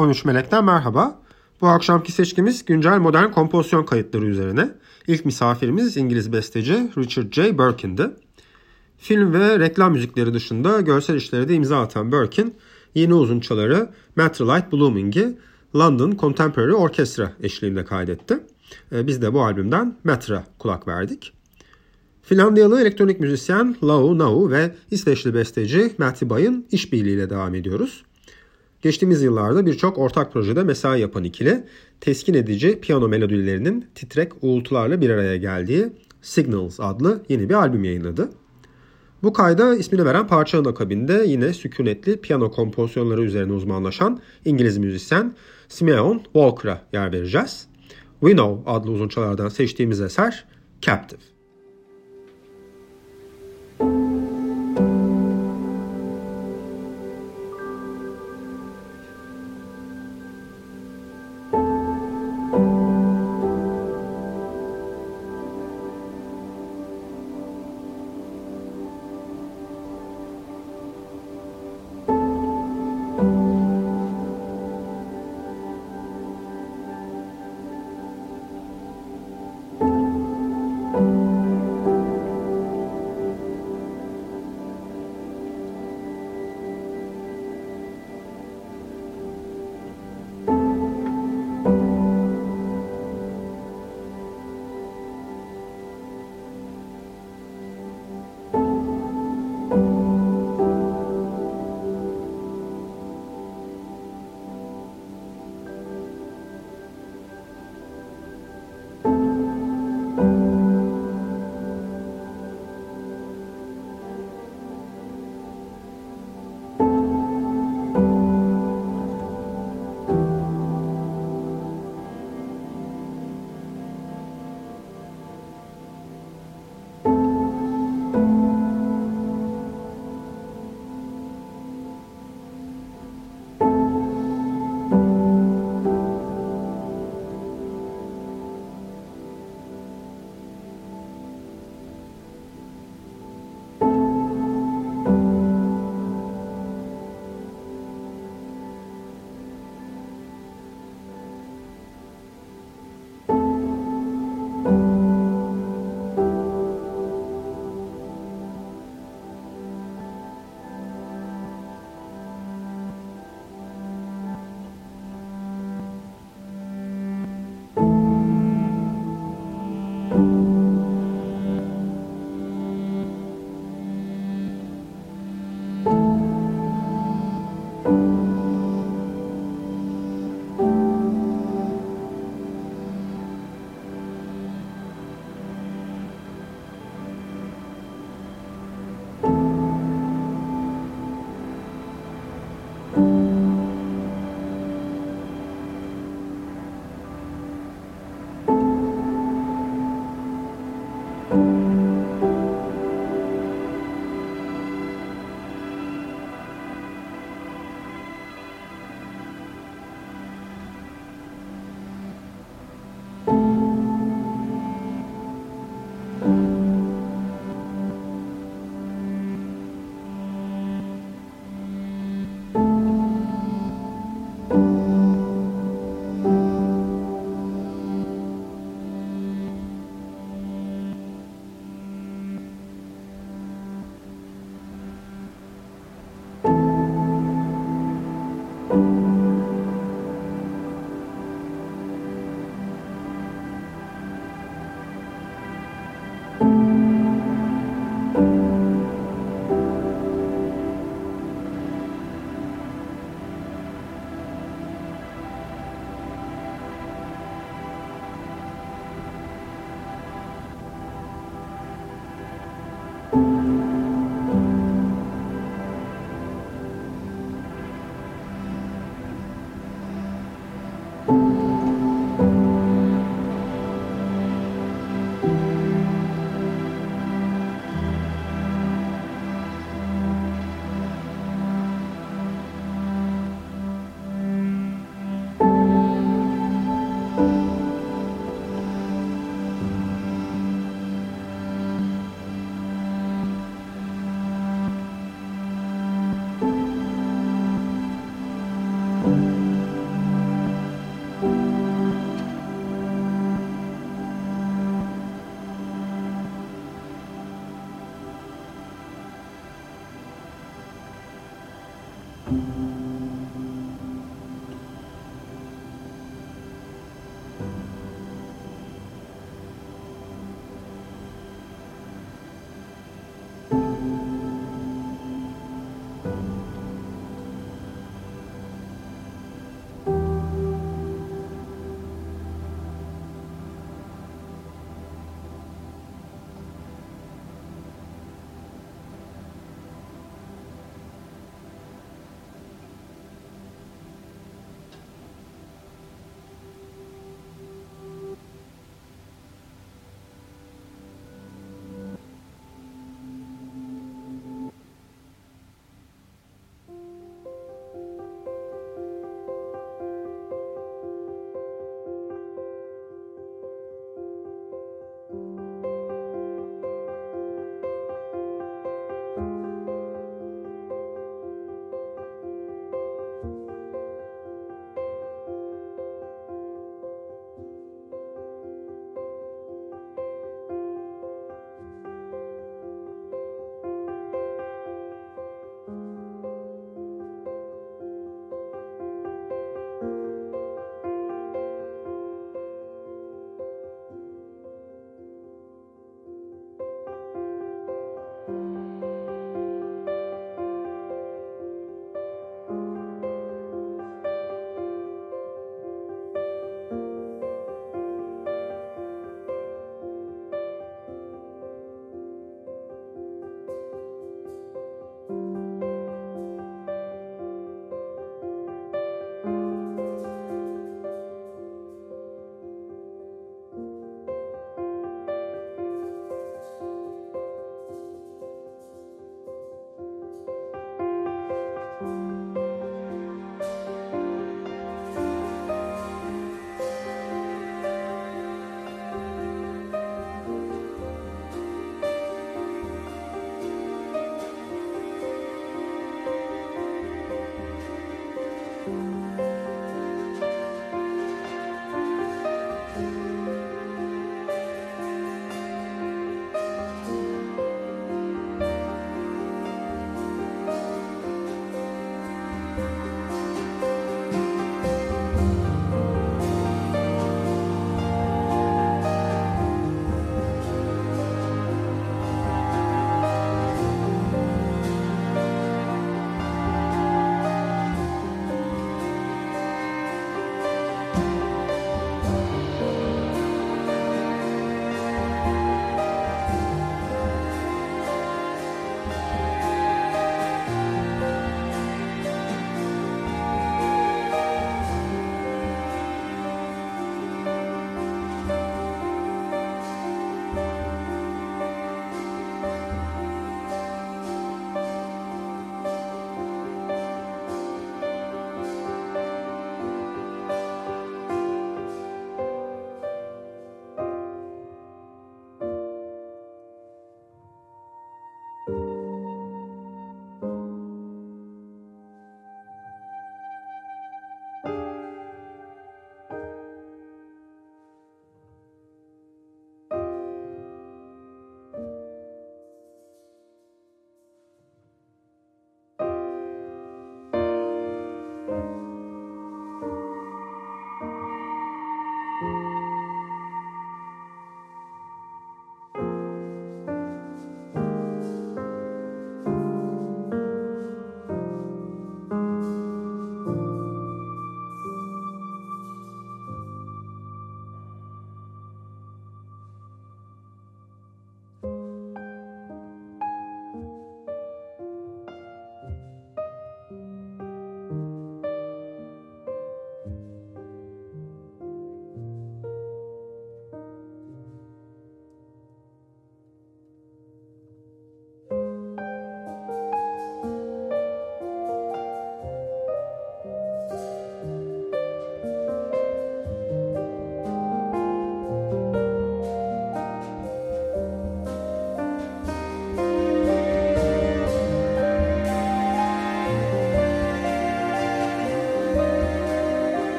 13 Melek'ten merhaba. Bu akşamki seçkimiz güncel modern kompozisyon kayıtları üzerine. İlk misafirimiz İngiliz besteci Richard J. Birkin'di. Film ve reklam müzikleri dışında görsel işlere de imza atan Birkin, yeni uzunçaları Light Blooming'i London Contemporary Orchestra eşliğinde kaydetti. Ee, biz de bu albümden Metra kulak verdik. Finlandiyalı elektronik müzisyen Lau Nau ve İsveçli besteci Matti Bay'ın işbirliğiyle devam ediyoruz. Geçtiğimiz yıllarda birçok ortak projede mesai yapan ikili, teskin edici piyano melodilerinin titrek uğultularla bir araya geldiği Signals adlı yeni bir albüm yayınladı. Bu kayda ismini veren parçanın akabinde yine sükunetli piyano kompozisyonları üzerine uzmanlaşan İngiliz müzisyen Simeon Walker'a yer vereceğiz. We Know adlı uzunçalardan seçtiğimiz eser Captive.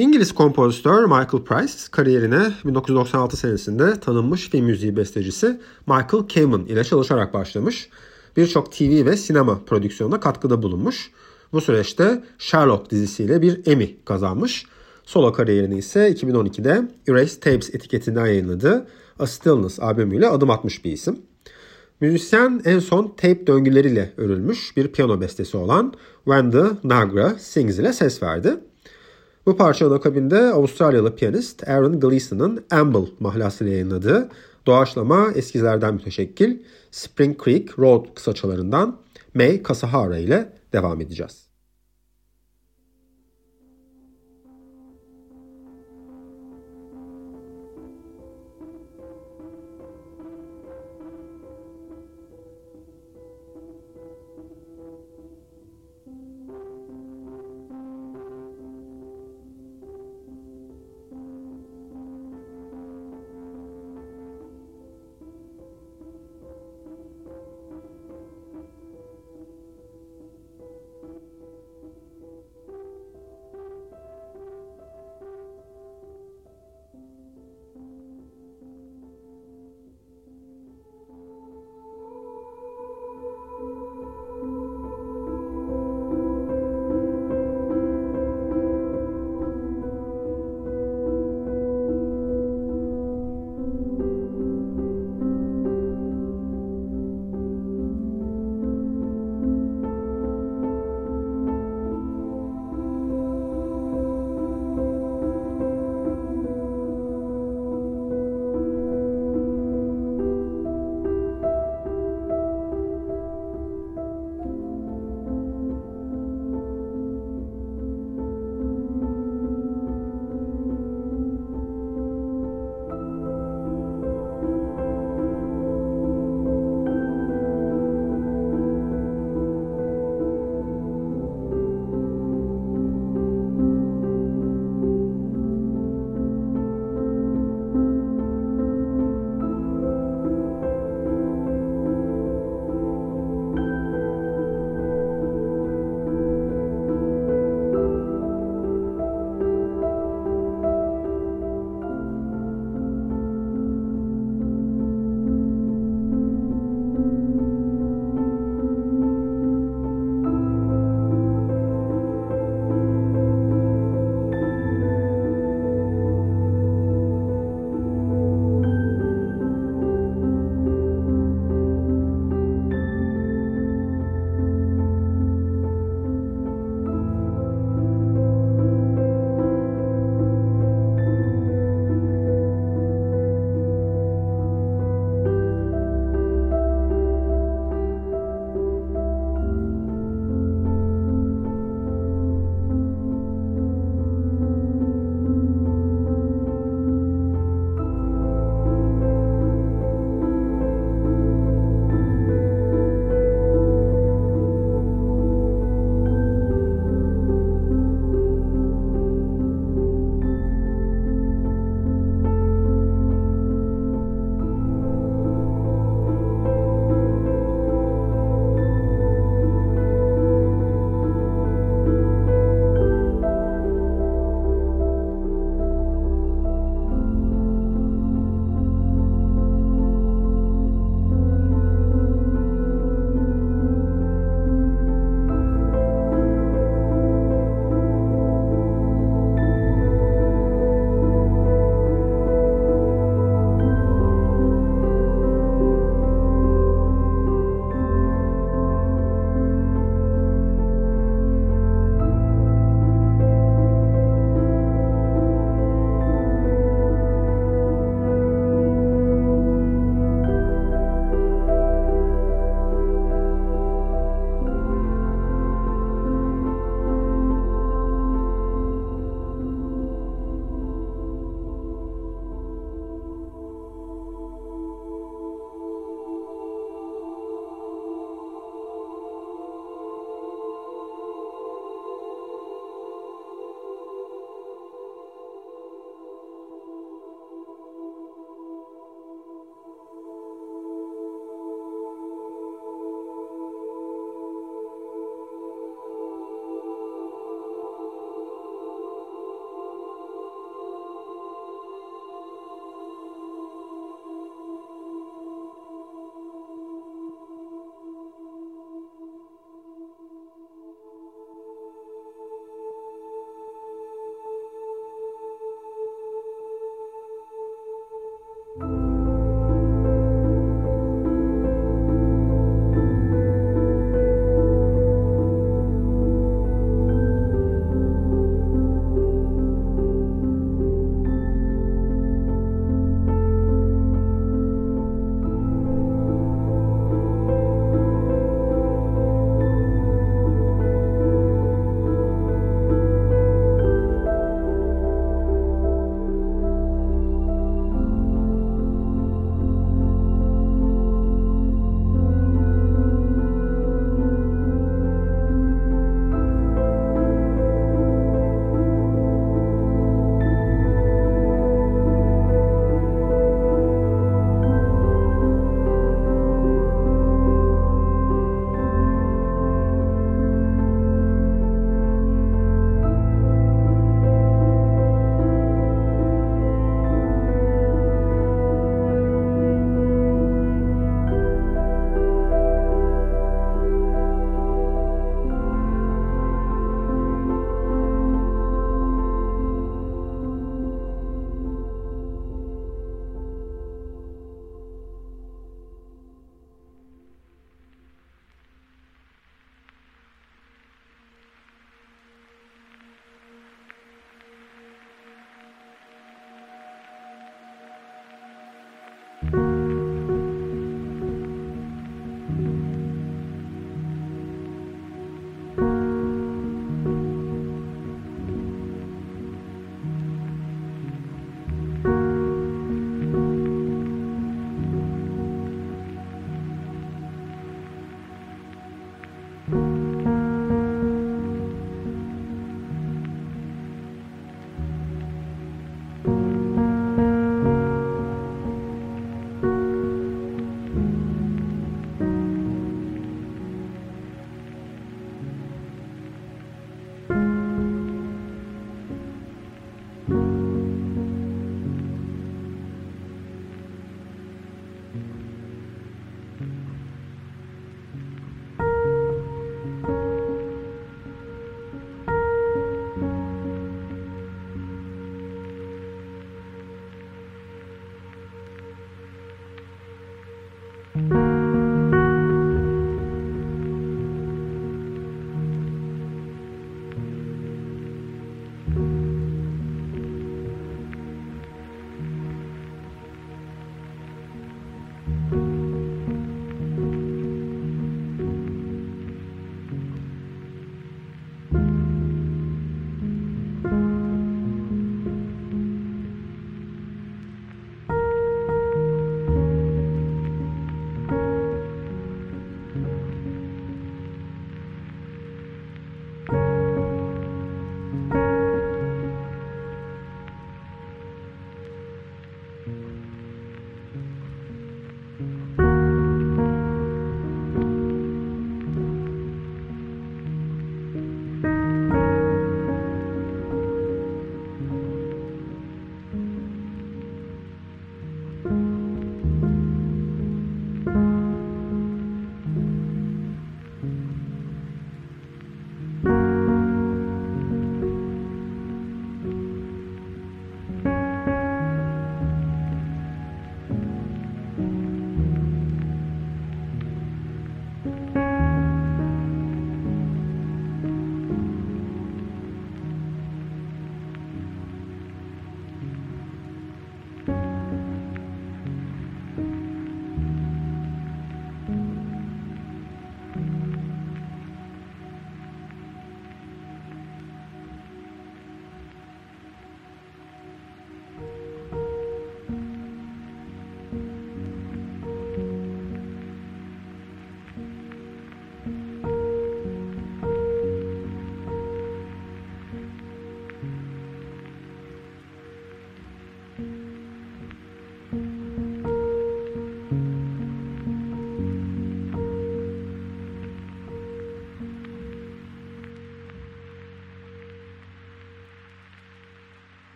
İngiliz kompozitör Michael Price kariyerine 1996 senesinde tanınmış film müziği bestecisi Michael Kamen ile çalışarak başlamış. Birçok TV ve sinema prodüksiyonuna katkıda bulunmuş. Bu süreçte Sherlock dizisiyle bir Emmy kazanmış. Solo kariyerini ise 2012'de Erase Tapes etiketinden yayınladığı A Stillness albümüyle adım atmış bir isim. Müzisyen en son tape döngüleriyle örülmüş bir piyano bestesi olan When the Nagra Sings ile ses verdi. Bu parçanın akabinde Avustralyalı piyanist Aaron Gleason'ın Amble mahlasıyla yayınladığı doğaçlama eskilerden müteşekkil Spring Creek Road kısaçalarından May Kasahara ile devam edeceğiz.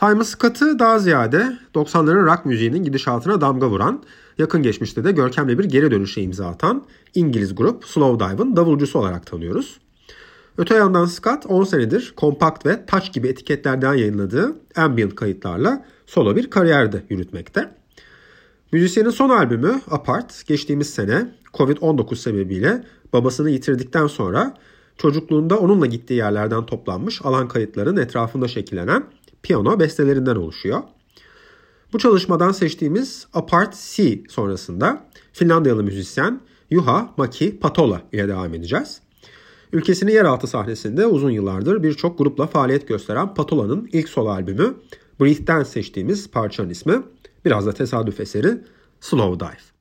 Simon Scott'ı daha ziyade 90'ların rock müziğinin gidişatına damga vuran, yakın geçmişte de görkemli bir geri dönüşe imza atan İngiliz grup Slowdive'ın davulcusu olarak tanıyoruz. Öte yandan Scott 10 senedir kompakt ve touch gibi etiketlerden yayınladığı ambient kayıtlarla solo bir kariyerde yürütmekte. Müzisyenin son albümü Apart geçtiğimiz sene Covid-19 sebebiyle babasını yitirdikten sonra çocukluğunda onunla gittiği yerlerden toplanmış alan kayıtların etrafında şekillenen piyano bestelerinden oluşuyor. Bu çalışmadan seçtiğimiz Apart C sonrasında Finlandiyalı müzisyen Juha Maki Patola ile devam edeceğiz. Ülkesinin yeraltı sahnesinde uzun yıllardır birçok grupla faaliyet gösteren Patola'nın ilk solo albümü Breathe'den seçtiğimiz parçanın ismi biraz da tesadüf eseri Slow Dive.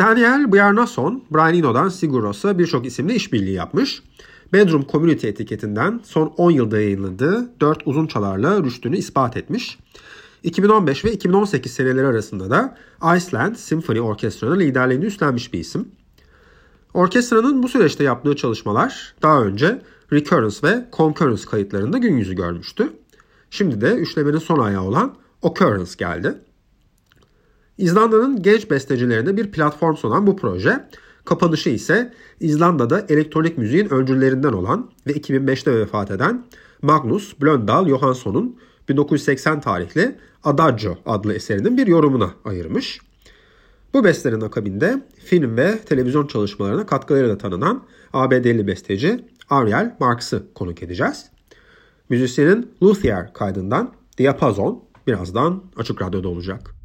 Daniel Bjarnason, Brian Eno'dan Sigur Ros'a birçok isimle işbirliği yapmış. Bedroom Community etiketinden son 10 yılda yayınladığı 4 uzun çalarla rüştünü ispat etmiş. 2015 ve 2018 seneleri arasında da Iceland Symphony Orkestra'nın liderliğini üstlenmiş bir isim. Orkestranın bu süreçte yaptığı çalışmalar daha önce Recurrence ve Concurrence kayıtlarında gün yüzü görmüştü. Şimdi de üçlemenin son ayağı olan Occurrence geldi. İzlanda'nın genç bestecilerine bir platform sunan bu proje, kapanışı ise İzlanda'da elektronik müziğin öncülerinden olan ve 2005'te vefat eden Magnus Blöndal Johansson'un 1980 tarihli Adagio adlı eserinin bir yorumuna ayırmış. Bu bestenin akabinde film ve televizyon çalışmalarına katkılarıyla tanınan ABD'li besteci Ariel Marks'ı konuk edeceğiz. Müzisyenin Luthier kaydından Diapazon birazdan Açık Radyo'da olacak.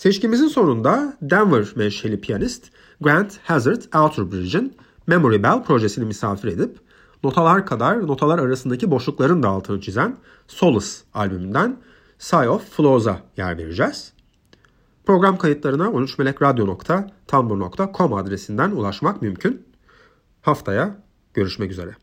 Seçkimizin sonunda Denver menşeli piyanist Grant Hazard Outerbridge'in Memory Bell projesini misafir edip notalar kadar notalar arasındaki boşlukların da altını çizen Solace albümünden Sigh of Flaws'a yer vereceğiz. Program kayıtlarına 13melekradyo.tumblr.com adresinden ulaşmak mümkün. Haftaya görüşmek üzere.